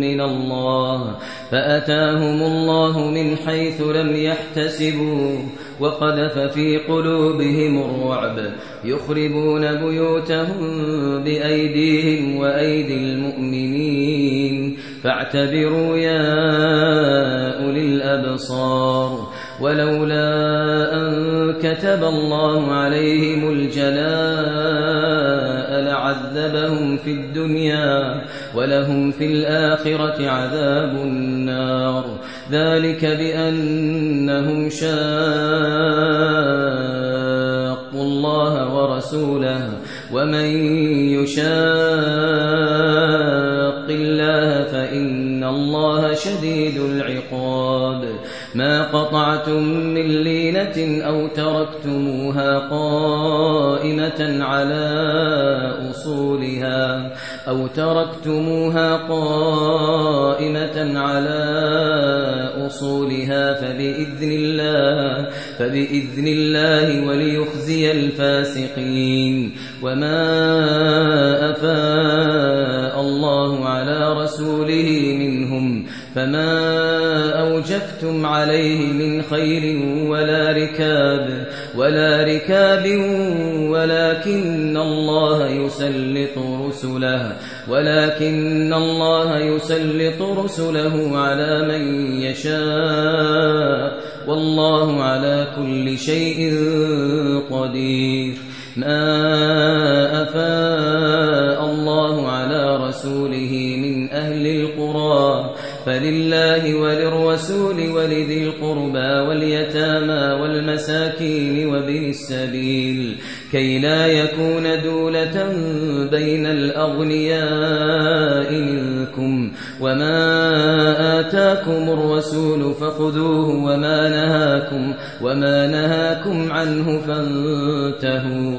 من الله فأتاهم الله من حيث لم يحتسبوا وقذف في قلوبهم الرعب يخربون بيوتهم بأيديهم وأيدي المؤمنين فاعتبروا يا أولي الأبصار ولولا أن كتب الله عليهم الجلاء لعذبهم في الدنيا ولهم في الآخرة عذاب النار. ذلك بأنهم شاقوا الله ورسوله ومن يشاق الله فإن الله شديد العقاب. ما قطعتم من لينة أو تركتموها قائمة على أصولها أو تركتموها قائمة على أصولها فبإذن الله فبإذن الله وليخزي الفاسقين. وما أفاء الله على رسوله منهم فما أوجفتم عليه من خير ولا ركاب ولا ركاب ولكن الله يسلط رسله ولكن الله يسلط رسله على من يشاء والله على كل شيء قدير ما أفاء الله على رسوله فلله وللرسول ولذي القربى واليتامى والمساكين وبن السبيل كي لا يكون دولة بين الأغنياء منكم وما آتاكم الرسول فخذوه وما نهاكم وما نهاكم عنه فانتهوا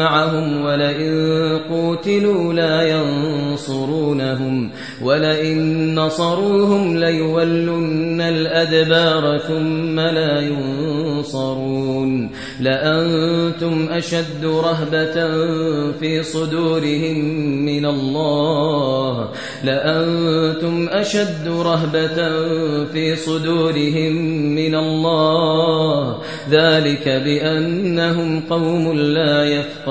معهم ولئن قوتلوا لا ينصرونهم ولئن نصروهم ليولن الأدبار ثم لا ينصرون لأنتم أشد رهبة في صدورهم من الله لأنتم أشد رهبة في صدورهم من الله ذلك بأنهم قوم لا يفقهون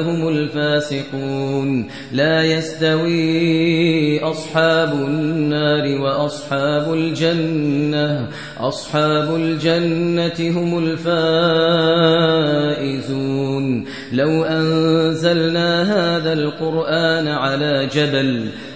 هم الفاسقون. لا يستوي أصحاب النار وأصحاب الجنة. أصحاب الجنة هم الفائزون. لو أنزلنا هذا القرآن على جبل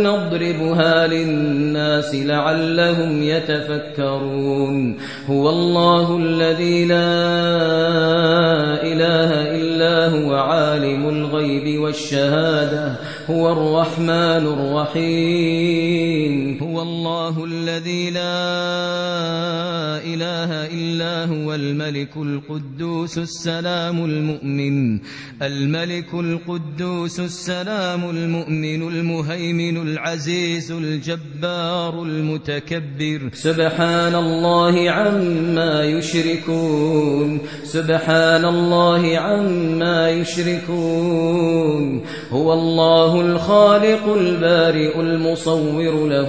نضربها للناس لعلهم يتفكرون. هو الله الذي لا إله إلا هو عالم الغيب والشهادة. هو الرحمن الرحيم. الله الذي لا إله إلا هو الملك القدوس السلام المؤمن الملك القدوس السلام المؤمن المهيمن العزيز الجبار المتكبر. سبحان الله عما يشركون سبحان الله عما يشركون هو الله الخالق البارئ المصور له